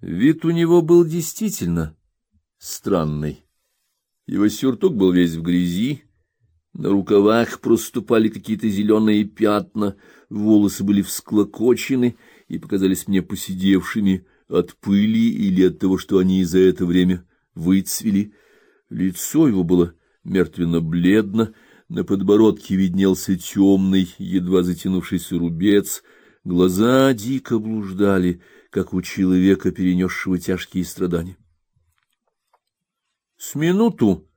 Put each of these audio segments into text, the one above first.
Вид у него был действительно странный. Его сюртук был весь в грязи, на рукавах проступали какие-то зеленые пятна, волосы были всклокочены и показались мне посидевшими от пыли или от того, что они за это время выцвели. Лицо его было мертвенно-бледно, на подбородке виднелся темный, едва затянувшийся рубец, глаза дико блуждали, как у человека, перенесшего тяжкие страдания. С минуту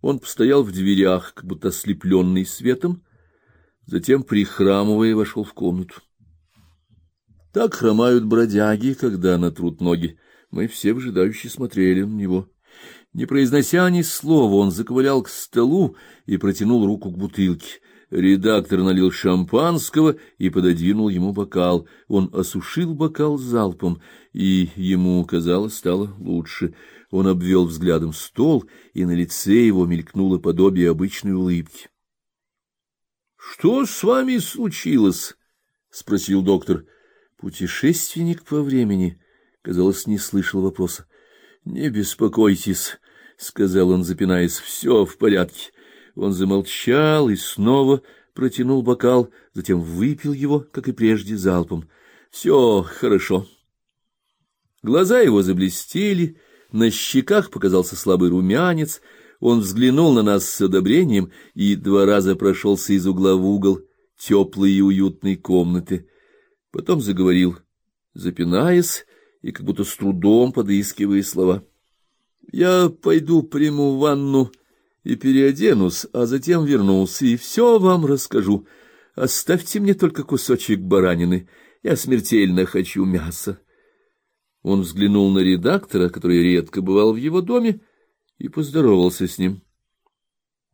он постоял в дверях, как будто ослепленный светом, затем, прихрамывая, вошел в комнату. Так хромают бродяги, когда натрут ноги. Мы все вжидающе смотрели на него. Не произнося ни слова, он заковылял к столу и протянул руку к бутылке. Редактор налил шампанского и пододвинул ему бокал. Он осушил бокал залпом, и ему, казалось, стало лучше. Он обвел взглядом стол, и на лице его мелькнуло подобие обычной улыбки. — Что с вами случилось? — спросил доктор. Путешественник по времени, казалось, не слышал вопроса. — Не беспокойтесь, — сказал он, запинаясь, — все в порядке. Он замолчал и снова протянул бокал, затем выпил его, как и прежде, залпом. — Все хорошо. Глаза его заблестели, на щеках показался слабый румянец, он взглянул на нас с одобрением и два раза прошелся из угла в угол теплой и уютной комнаты. Потом заговорил, запинаясь и как будто с трудом подыскивая слова. Я пойду приму ванну и переоденусь, а затем вернусь и все вам расскажу. Оставьте мне только кусочек баранины. Я смертельно хочу мяса. Он взглянул на редактора, который редко бывал в его доме, и поздоровался с ним.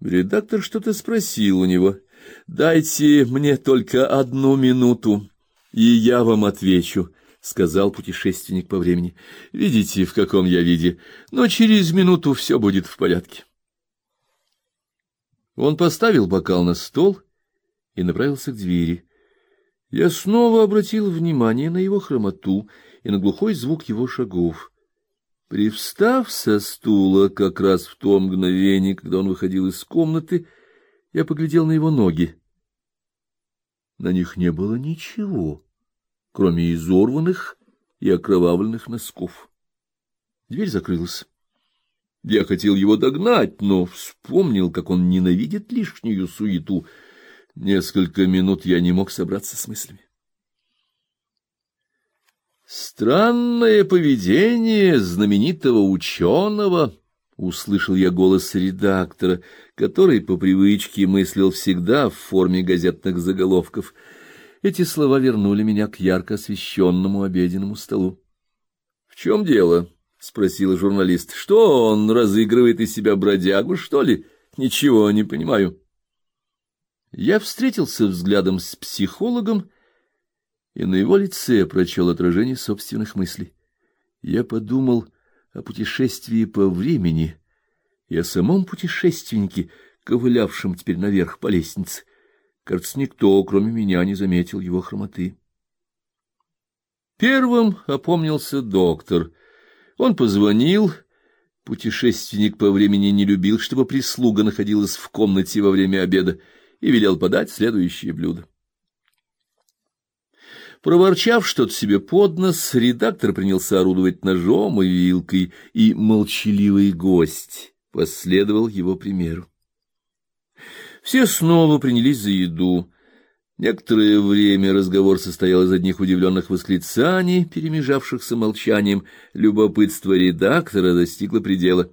Редактор что-то спросил у него. «Дайте мне только одну минуту, и я вам отвечу» сказал путешественник по времени. Видите, в каком я виде, но через минуту все будет в порядке. Он поставил бокал на стол и направился к двери. Я снова обратил внимание на его хромоту и на глухой звук его шагов. Привстав со стула как раз в то мгновение, когда он выходил из комнаты, я поглядел на его ноги. На них не было ничего кроме изорванных и окровавленных носков. Дверь закрылась. Я хотел его догнать, но вспомнил, как он ненавидит лишнюю суету. Несколько минут я не мог собраться с мыслями. Странное поведение знаменитого ученого, услышал я голос редактора, который по привычке мыслил всегда в форме газетных заголовков — эти слова вернули меня к ярко освещенному обеденному столу. — В чем дело? — спросил журналист. — Что, он разыгрывает из себя бродягу, что ли? Ничего не понимаю. Я встретился взглядом с психологом, и на его лице прочел отражение собственных мыслей. Я подумал о путешествии по времени и о самом путешественнике, ковылявшем теперь наверх по лестнице. Кажется, никто, кроме меня, не заметил его хромоты. Первым опомнился доктор. Он позвонил. Путешественник по времени не любил, чтобы прислуга находилась в комнате во время обеда, и велел подать следующее блюдо. Проворчав что-то себе под нос, редактор принялся орудовать ножом и вилкой, и молчаливый гость последовал его примеру. Все снова принялись за еду. Некоторое время разговор состоял из одних удивленных восклицаний, перемежавшихся молчанием. Любопытство редактора достигло предела.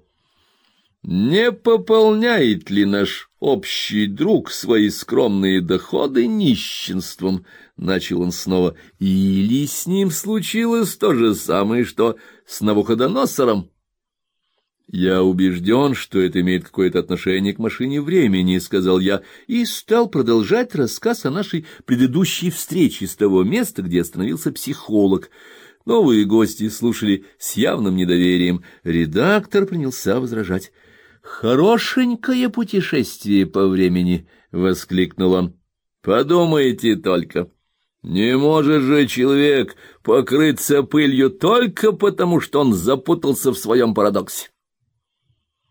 Не пополняет ли наш общий друг свои скромные доходы нищенством? начал он снова. Или с ним случилось то же самое, что с Навуходоносором? Я убежден, что это имеет какое-то отношение к машине времени, сказал я, и стал продолжать рассказ о нашей предыдущей встрече с того места, где остановился психолог. Новые гости слушали с явным недоверием. Редактор принялся возражать. Хорошенькое путешествие по времени, воскликнул он. Подумайте только. Не может же человек покрыться пылью только потому, что он запутался в своем парадоксе.